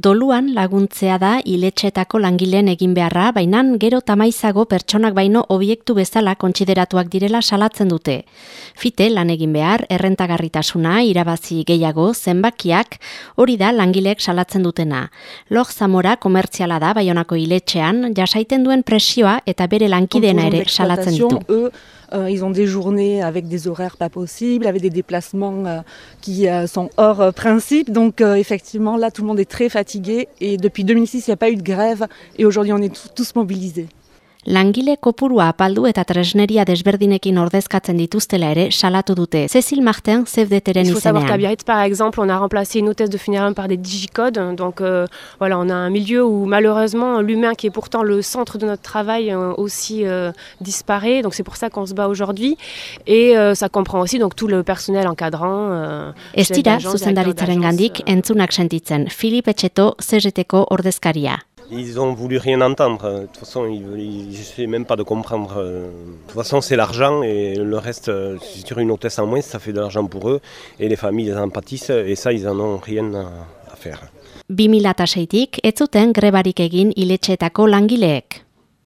Doluan laguntzea da iletxetako langileen egin beharra, baina gero tamaizago pertsonak baino obiektu bezala kontsideratuak direla salatzen dute. Fite lan egin behar, errentagarritasuna, irabazi gehiago, zenbakiak, hori da langileek salatzen dutena. Log zamora komertziala da baionako iletxean, jasaiten duen presioa eta bere lankidena ere salatzen ditu. Euh, ils ont des journées avec des horaires pas possibles, avec des déplacements euh, qui euh, sont hors principe. Donc effectivement, là, tout le monde est très fatigué. Et depuis 2006, il n'y a pas eu de grève. Et aujourd'hui, on est tous mobilisés. Langile kopurua apaldu eta tresneria desberdinekin ordezkatzen dituztela ere salatu dute. Cécile Martin, CFDTren izenean. Il faut savoir qu'à Biarritz, par exemple, on a remplacé une hôtesse de funérailles par des digicodes. Donc euh, voilà, on a un milieu où malheureusement l'humain qui est pourtant le centre de notre travail euh, aussi euh, disparaît. Donc c'est pour ça qu'on se bat aujourd'hui. Et euh, ça comprend aussi donc tout le personnel encadrant. Euh, Ez dira, zuzendaritzaren gandik, euh. entzunak sentitzen. Philippe Etxeto, CGTko ordezkaria. Ils ont voulu rien entendre. De toute façon, ils n'essaient même pas de comprendre. De toute façon, c'est l'argent et le reste, si tu une hôtesse en moins, ça fait de l'argent pour eux. Et les familles, en pâtissent et ça, ils en ont rien à faire. 2006-tik, ez zuten grebarik egin iletxeetako langileek.